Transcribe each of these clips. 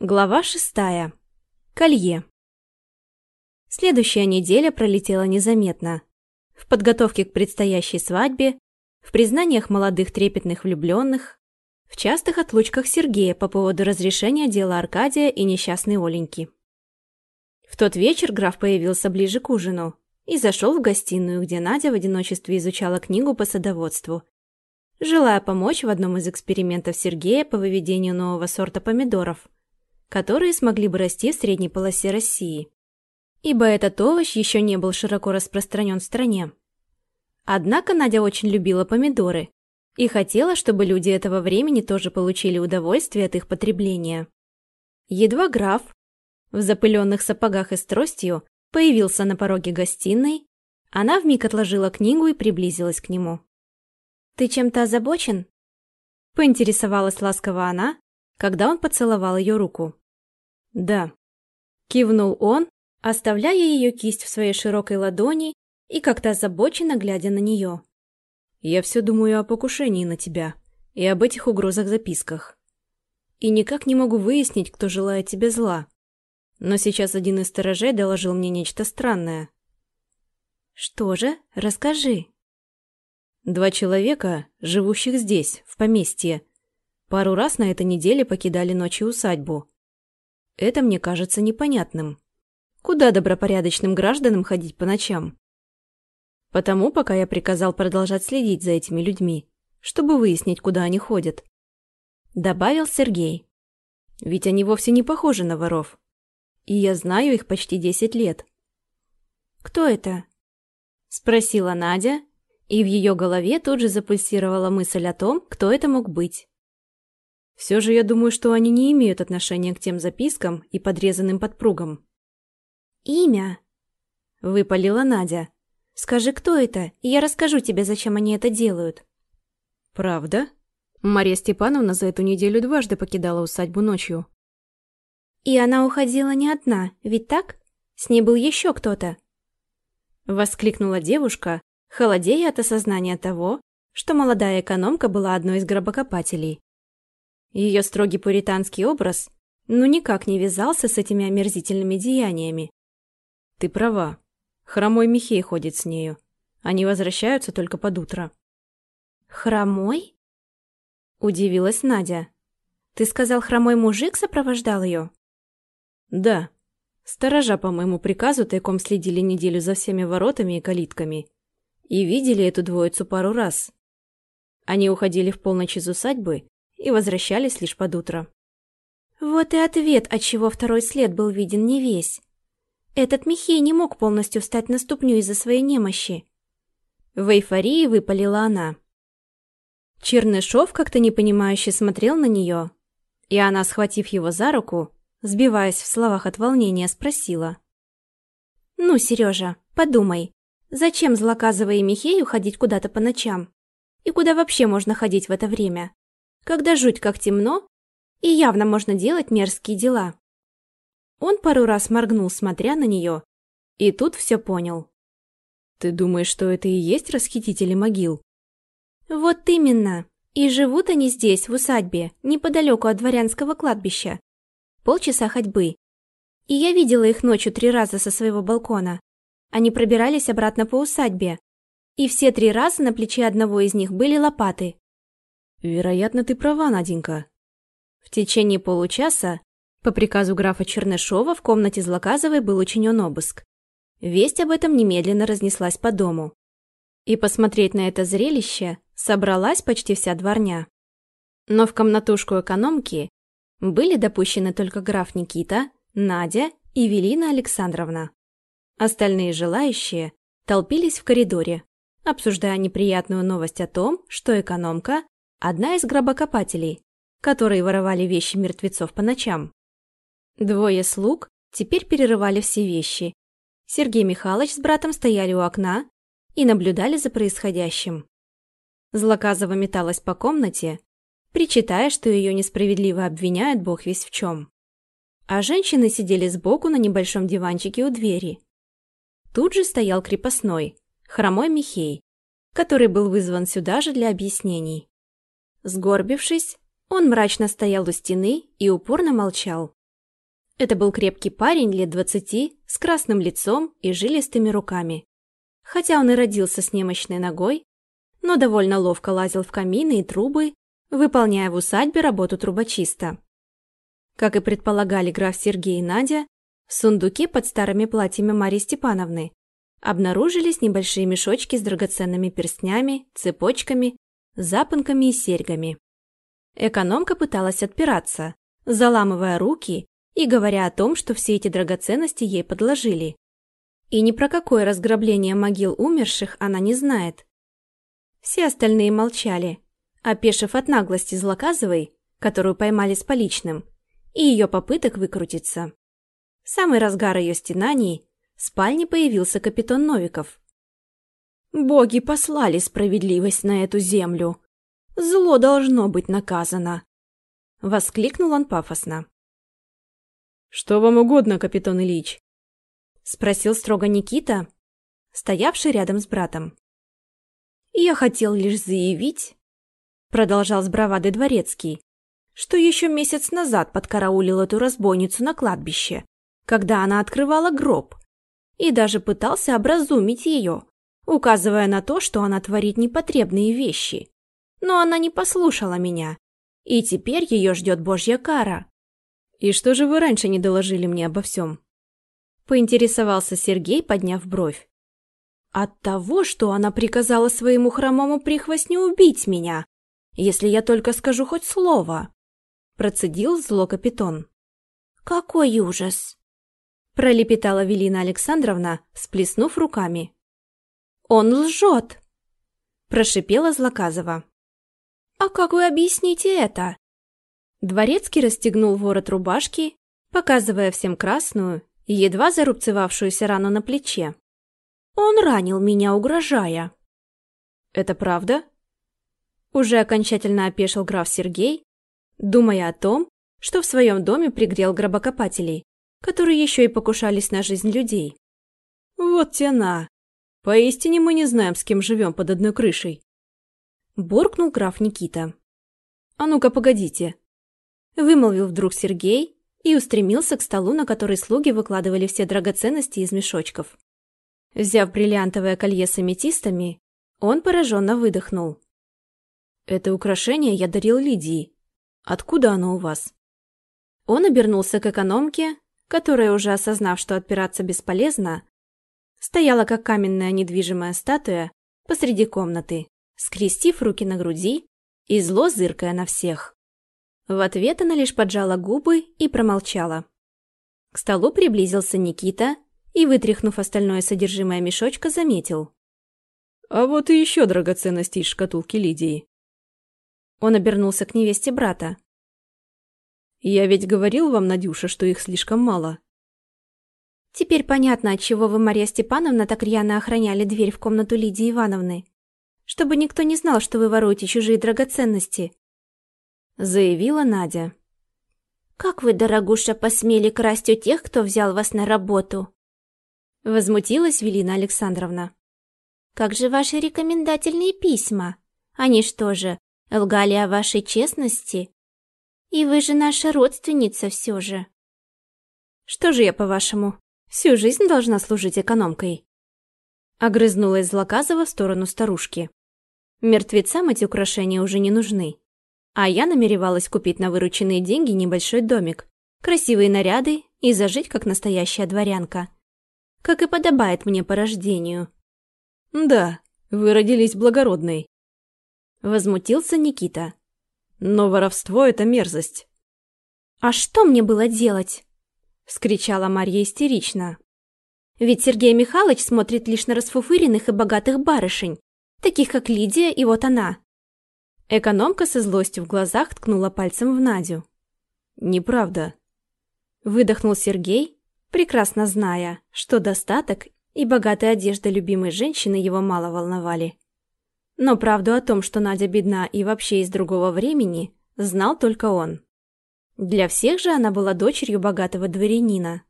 Глава шестая. Колье. Следующая неделя пролетела незаметно. В подготовке к предстоящей свадьбе, в признаниях молодых трепетных влюбленных, в частых отлучках Сергея по поводу разрешения дела Аркадия и несчастной Оленьки. В тот вечер граф появился ближе к ужину и зашел в гостиную, где Надя в одиночестве изучала книгу по садоводству, желая помочь в одном из экспериментов Сергея по выведению нового сорта помидоров – которые смогли бы расти в средней полосе России. Ибо этот овощ еще не был широко распространен в стране. Однако Надя очень любила помидоры и хотела, чтобы люди этого времени тоже получили удовольствие от их потребления. Едва граф, в запыленных сапогах и с тростью, появился на пороге гостиной, она вмиг отложила книгу и приблизилась к нему. «Ты чем-то озабочен?» Поинтересовалась ласково она, когда он поцеловал ее руку. «Да», — кивнул он, оставляя ее кисть в своей широкой ладони и как-то озабоченно глядя на нее. «Я все думаю о покушении на тебя и об этих угрозах-записках. И никак не могу выяснить, кто желает тебе зла. Но сейчас один из сторожей доложил мне нечто странное». «Что же? Расскажи». Два человека, живущих здесь, в поместье, пару раз на этой неделе покидали ночью усадьбу. Это мне кажется непонятным. Куда добропорядочным гражданам ходить по ночам? Потому пока я приказал продолжать следить за этими людьми, чтобы выяснить, куда они ходят. Добавил Сергей. Ведь они вовсе не похожи на воров. И я знаю их почти десять лет. «Кто это?» Спросила Надя, и в ее голове тут же запульсировала мысль о том, кто это мог быть. Все же я думаю, что они не имеют отношения к тем запискам и подрезанным подпругам. «Имя?» — выпалила Надя. «Скажи, кто это, и я расскажу тебе, зачем они это делают». «Правда?» Мария Степановна за эту неделю дважды покидала усадьбу ночью. «И она уходила не одна, ведь так? С ней был еще кто-то?» Воскликнула девушка, холодея от осознания того, что молодая экономка была одной из гробокопателей. Ее строгий пуританский образ ну никак не вязался с этими омерзительными деяниями. Ты права. Хромой Михей ходит с нею. Они возвращаются только под утро. Хромой? Удивилась Надя. Ты сказал, хромой мужик сопровождал ее? Да. Сторожа по моему приказу тайком следили неделю за всеми воротами и калитками. И видели эту двоицу пару раз. Они уходили в полночь из усадьбы и возвращались лишь под утро. Вот и ответ, отчего второй след был виден не весь. Этот Михей не мог полностью встать на ступню из-за своей немощи. В эйфории выпалила она. Чернышов как-то непонимающе смотрел на нее, и она, схватив его за руку, сбиваясь в словах от волнения, спросила. «Ну, Сережа, подумай, зачем злоказывая Михею ходить куда-то по ночам? И куда вообще можно ходить в это время? Когда жуть как темно, и явно можно делать мерзкие дела. Он пару раз моргнул, смотря на нее, и тут все понял. «Ты думаешь, что это и есть расхитители могил?» «Вот именно. И живут они здесь, в усадьбе, неподалеку от дворянского кладбища. Полчаса ходьбы. И я видела их ночью три раза со своего балкона. Они пробирались обратно по усадьбе. И все три раза на плече одного из них были лопаты. Вероятно, ты права, Наденька. В течение получаса по приказу графа Чернышова в комнате Злоказовой был учинен обыск. Весть об этом немедленно разнеслась по дому. И посмотреть на это зрелище собралась почти вся дворня. Но в комнатушку экономки были допущены только граф Никита, Надя и Велина Александровна. Остальные желающие толпились в коридоре, обсуждая неприятную новость о том, что экономка Одна из гробокопателей, которые воровали вещи мертвецов по ночам. Двое слуг теперь перерывали все вещи. Сергей Михайлович с братом стояли у окна и наблюдали за происходящим. Злоказова металась по комнате, причитая, что ее несправедливо обвиняют бог весь в чем. А женщины сидели сбоку на небольшом диванчике у двери. Тут же стоял крепостной, хромой Михей, который был вызван сюда же для объяснений. Сгорбившись, он мрачно стоял у стены и упорно молчал. Это был крепкий парень лет двадцати, с красным лицом и жилистыми руками. Хотя он и родился с немощной ногой, но довольно ловко лазил в камины и трубы, выполняя в усадьбе работу трубочиста. Как и предполагали граф Сергей и Надя, в сундуке под старыми платьями Марии Степановны обнаружились небольшие мешочки с драгоценными перстнями, цепочками, запонками и серьгами. Экономка пыталась отпираться, заламывая руки и говоря о том, что все эти драгоценности ей подложили. И ни про какое разграбление могил умерших она не знает. Все остальные молчали, опешив от наглости Злоказовой, которую поймали с поличным, и ее попыток выкрутиться. В самый разгар ее стенаний в спальне появился капитан Новиков. «Боги послали справедливость на эту землю. Зло должно быть наказано!» Воскликнул он пафосно. «Что вам угодно, капитан Ильич?» Спросил строго Никита, стоявший рядом с братом. «Я хотел лишь заявить», продолжал с бравадой дворецкий, что еще месяц назад подкараулил эту разбойницу на кладбище, когда она открывала гроб и даже пытался образумить ее, указывая на то, что она творит непотребные вещи. Но она не послушала меня, и теперь ее ждет божья кара. «И что же вы раньше не доложили мне обо всем?» Поинтересовался Сергей, подняв бровь. «От того, что она приказала своему хромому прихвостню убить меня, если я только скажу хоть слово!» Процедил зло капитон. «Какой ужас!» пролепетала Велина Александровна, сплеснув руками. «Он лжет!» – прошипела Злоказова. «А как вы объясните это?» Дворецкий расстегнул ворот рубашки, показывая всем красную едва зарубцевавшуюся рану на плече. «Он ранил меня, угрожая». «Это правда?» Уже окончательно опешил граф Сергей, думая о том, что в своем доме пригрел гробокопателей которые еще и покушались на жизнь людей. Вот тяна. Поистине мы не знаем, с кем живем под одной крышей. Буркнул граф Никита. А ну-ка, погодите. Вымолвил вдруг Сергей и устремился к столу, на который слуги выкладывали все драгоценности из мешочков. Взяв бриллиантовое колье с аметистами, он пораженно выдохнул. «Это украшение я дарил Лидии. Откуда оно у вас?» Он обернулся к экономке, которая, уже осознав, что отпираться бесполезно, стояла как каменная недвижимая статуя посреди комнаты, скрестив руки на груди и зло зыркая на всех. В ответ она лишь поджала губы и промолчала. К столу приблизился Никита и, вытряхнув остальное содержимое мешочка, заметил. «А вот и еще драгоценности из шкатулки Лидии». Он обернулся к невесте брата. Я ведь говорил вам, Надюша, что их слишком мало. Теперь понятно, отчего вы, Марья Степановна, так рьяно охраняли дверь в комнату Лидии Ивановны. Чтобы никто не знал, что вы воруете чужие драгоценности. Заявила Надя. «Как вы, дорогуша, посмели красть у тех, кто взял вас на работу?» Возмутилась Велина Александровна. «Как же ваши рекомендательные письма? Они что же, лгали о вашей честности? И вы же наша родственница все же. Что же я, по-вашему, всю жизнь должна служить экономкой? Огрызнулась Злоказова в сторону старушки. Мертвецам эти украшения уже не нужны. А я намеревалась купить на вырученные деньги небольшой домик, красивые наряды и зажить как настоящая дворянка. Как и подобает мне по рождению. Да, вы родились благородной. Возмутился Никита. Но воровство — это мерзость. «А что мне было делать?» — вскричала Марья истерично. «Ведь Сергей Михайлович смотрит лишь на расфуфыренных и богатых барышень, таких как Лидия и вот она». Экономка со злостью в глазах ткнула пальцем в Надю. «Неправда», — выдохнул Сергей, прекрасно зная, что достаток и богатая одежда любимой женщины его мало волновали. Но правду о том, что Надя бедна и вообще из другого времени, знал только он. Для всех же она была дочерью богатого дворянина.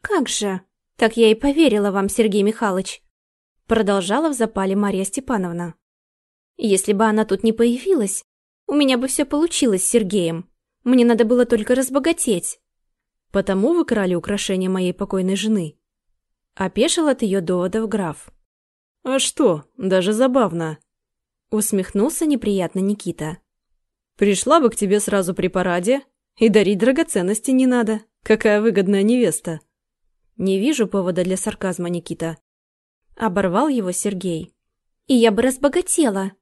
«Как же? Так я и поверила вам, Сергей Михайлович!» Продолжала в запале Марья Степановна. «Если бы она тут не появилась, у меня бы все получилось с Сергеем. Мне надо было только разбогатеть». Потому вы крали украшения моей покойной жены. Опешил от ее доводов граф. А что, даже забавно. Усмехнулся неприятно Никита. Пришла бы к тебе сразу при параде, и дарить драгоценности не надо. Какая выгодная невеста. Не вижу повода для сарказма, Никита. Оборвал его Сергей. И я бы разбогатела.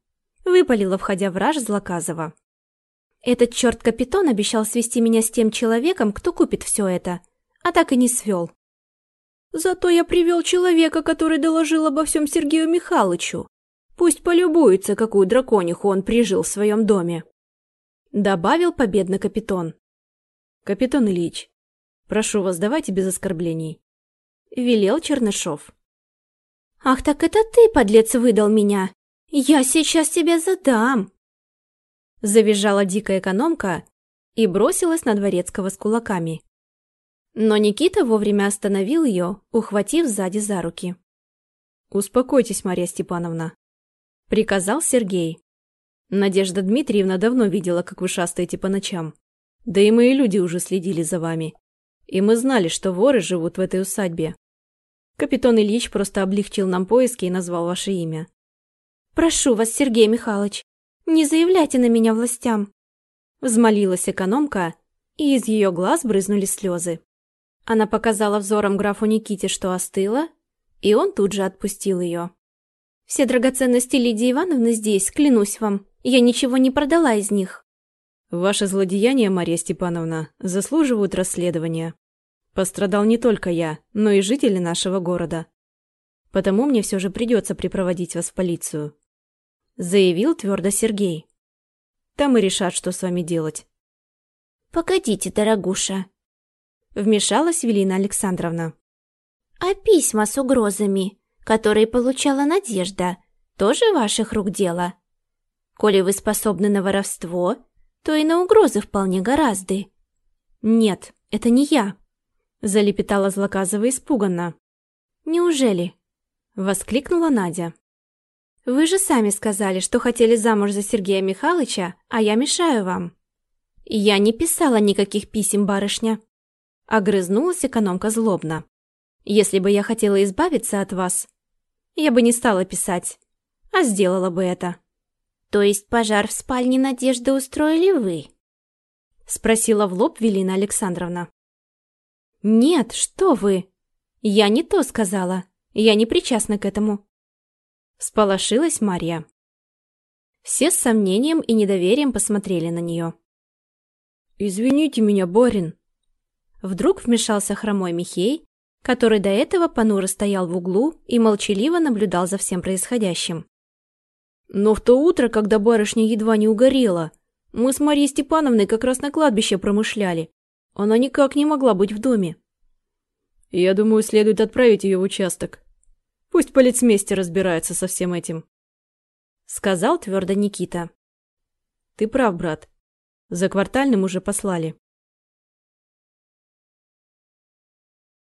Выпалила, входя в раж Злаказова. Этот черт капитон обещал свести меня с тем человеком, кто купит все это, а так и не свел. Зато я привел человека, который доложил обо всем Сергею Михайловичу. Пусть полюбуется, какую дракониху он прижил в своем доме. Добавил победно капитан. Капитан Ильич, прошу вас, давайте без оскорблений. Велел Чернышов. Ах, так это ты, подлец, выдал меня. Я сейчас тебя задам. Завизжала дикая экономка и бросилась на дворецкого с кулаками. Но Никита вовремя остановил ее, ухватив сзади за руки. «Успокойтесь, Марья Степановна», — приказал Сергей. Надежда Дмитриевна давно видела, как вы шастаете по ночам. Да и мои люди уже следили за вами. И мы знали, что воры живут в этой усадьбе. Капитан Ильич просто облегчил нам поиски и назвал ваше имя. «Прошу вас, Сергей Михайлович, не заявляйте на меня властям!» Взмолилась экономка, и из ее глаз брызнули слезы. Она показала взором графу Никите, что остыла, и он тут же отпустил ее. «Все драгоценности Лидии Ивановны здесь, клянусь вам. Я ничего не продала из них». «Ваши злодеяния, Мария Степановна, заслуживают расследования. Пострадал не только я, но и жители нашего города. Потому мне все же придется припроводить вас в полицию», — заявил твердо Сергей. «Там и решат, что с вами делать». «Погодите, дорогуша», — вмешалась Велина Александровна. «А письма с угрозами, которые получала Надежда, тоже ваших рук дело?» Коли вы способны на воровство, то и на угрозы вполне гораздо. Нет, это не я, залепетала Злаказова испуганно. Неужели? воскликнула Надя. Вы же сами сказали, что хотели замуж за Сергея Михайловича, а я мешаю вам. Я не писала никаких писем, барышня. Огрызнулась экономка злобно. Если бы я хотела избавиться от вас, я бы не стала писать, а сделала бы это. То есть пожар в спальне Надежды устроили вы? Спросила в лоб Велина Александровна. Нет, что вы? Я не то сказала. Я не причастна к этому. Сполошилась Марья. Все с сомнением и недоверием посмотрели на нее. «Извините меня, барин!» Вдруг вмешался хромой Михей, который до этого понуро стоял в углу и молчаливо наблюдал за всем происходящим. Но в то утро, когда барышня едва не угорела, мы с Марией Степановной как раз на кладбище промышляли. Она никак не могла быть в доме. Я думаю, следует отправить ее в участок. Пусть полицмейстер разбирается со всем этим. Сказал твердо Никита. Ты прав, брат. За квартальным уже послали.